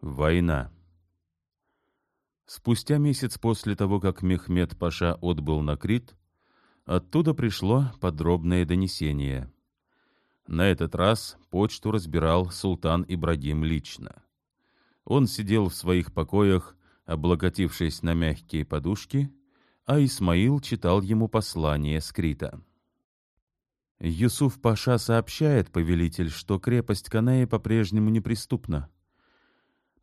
Война. Спустя месяц после того, как Мехмед Паша отбыл на Крит, оттуда пришло подробное донесение. На этот раз почту разбирал султан Ибрагим лично. Он сидел в своих покоях, облокотившись на мягкие подушки, а Исмаил читал ему послание с Крита. Юсуф Паша сообщает, повелитель, что крепость Канеи по-прежнему неприступна.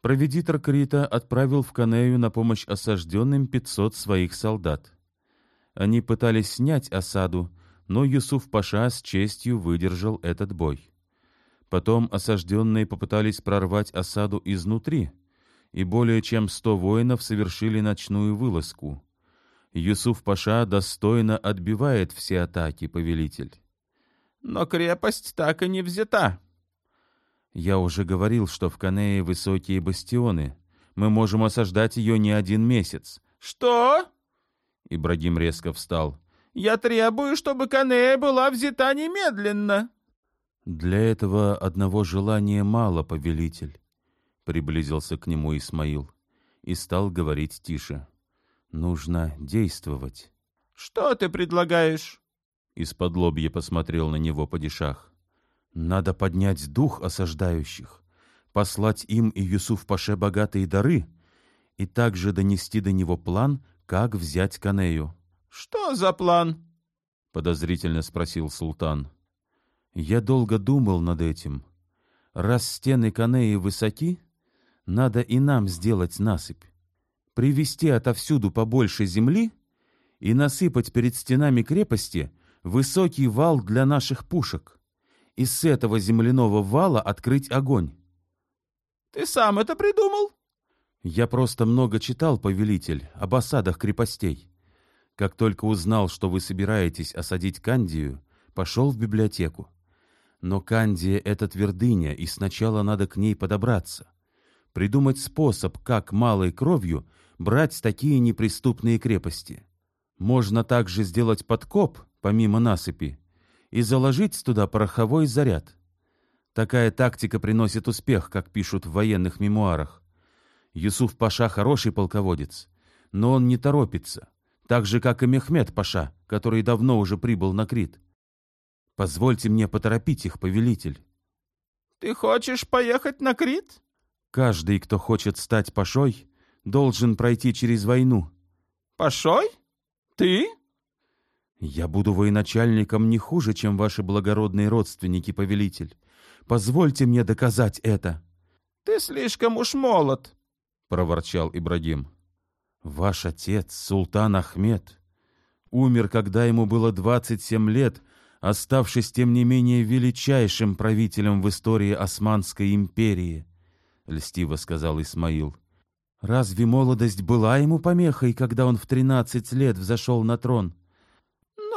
Проведитор Крита отправил в Канею на помощь осажденным 500 своих солдат. Они пытались снять осаду, но Юсуф Паша с честью выдержал этот бой. Потом осажденные попытались прорвать осаду изнутри, и более чем сто воинов совершили ночную вылазку. Юсуф Паша достойно отбивает все атаки, повелитель. Но крепость так и не взята, я уже говорил, что в Канее высокие бастионы. Мы можем осаждать ее не один месяц. Что? Ибрагим резко встал. Я требую, чтобы Канея была взята немедленно. Для этого одного желания мало, повелитель. Приблизился к нему Исмаил и стал говорить тише. Нужно действовать. Что ты предлагаешь? Из-под лобья посмотрел на него падишах. Надо поднять дух осаждающих, послать им и Юсуф-паше богатые дары и также донести до него план, как взять Канею. — Что за план? — подозрительно спросил султан. — Я долго думал над этим. Раз стены Канеи высоки, надо и нам сделать насыпь. Привезти отовсюду побольше земли и насыпать перед стенами крепости высокий вал для наших пушек и с этого земляного вала открыть огонь. Ты сам это придумал? Я просто много читал, повелитель, об осадах крепостей. Как только узнал, что вы собираетесь осадить Кандию, пошел в библиотеку. Но Кандия — это твердыня, и сначала надо к ней подобраться. Придумать способ, как малой кровью брать такие неприступные крепости. Можно также сделать подкоп, помимо насыпи, и заложить туда пороховой заряд. Такая тактика приносит успех, как пишут в военных мемуарах. Юсуф Паша хороший полководец, но он не торопится, так же, как и Мехмед Паша, который давно уже прибыл на Крит. Позвольте мне поторопить их, повелитель. Ты хочешь поехать на Крит? Каждый, кто хочет стать Пашой, должен пройти через войну. Пашой? Ты? «Я буду военачальником не хуже, чем ваши благородные родственники, повелитель. Позвольте мне доказать это». «Ты слишком уж молод», — проворчал Ибрагим. «Ваш отец, султан Ахмед, умер, когда ему было двадцать семь лет, оставшись, тем не менее, величайшим правителем в истории Османской империи», — льстиво сказал Исмаил. «Разве молодость была ему помехой, когда он в тринадцать лет взошел на трон?»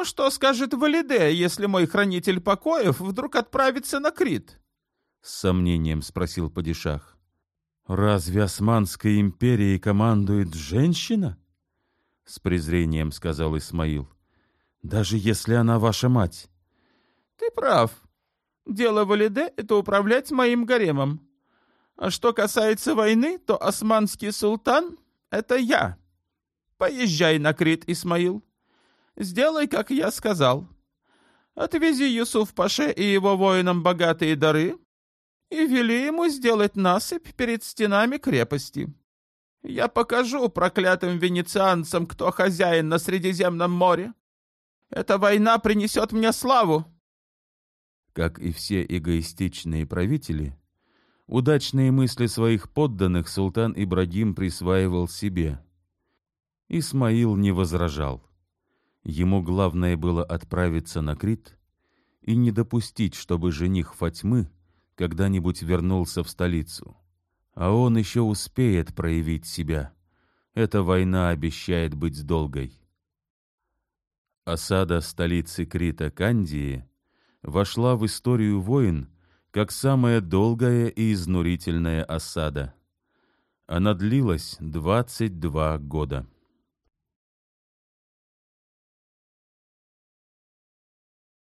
Ну что скажет Валиде, если мой хранитель покоев вдруг отправится на Крит? С сомнением спросил падишах. Разве Османской империей командует женщина? С презрением сказал Исмаил. Даже если она ваша мать. Ты прав. Дело Валиде — это управлять моим гаремом. А что касается войны, то османский султан — это я. Поезжай на Крит, Исмаил. Сделай, как я сказал. Отвези Юсуф Паше и его воинам богатые дары и вели ему сделать насыпь перед стенами крепости. Я покажу проклятым венецианцам, кто хозяин на Средиземном море. Эта война принесет мне славу. Как и все эгоистичные правители, удачные мысли своих подданных султан Ибрагим присваивал себе. Исмаил не возражал. Ему главное было отправиться на Крит и не допустить, чтобы жених Фатьмы когда-нибудь вернулся в столицу. А он еще успеет проявить себя. Эта война обещает быть долгой. Осада столицы Крита Кандии вошла в историю войн как самая долгая и изнурительная осада. Она длилась 22 года.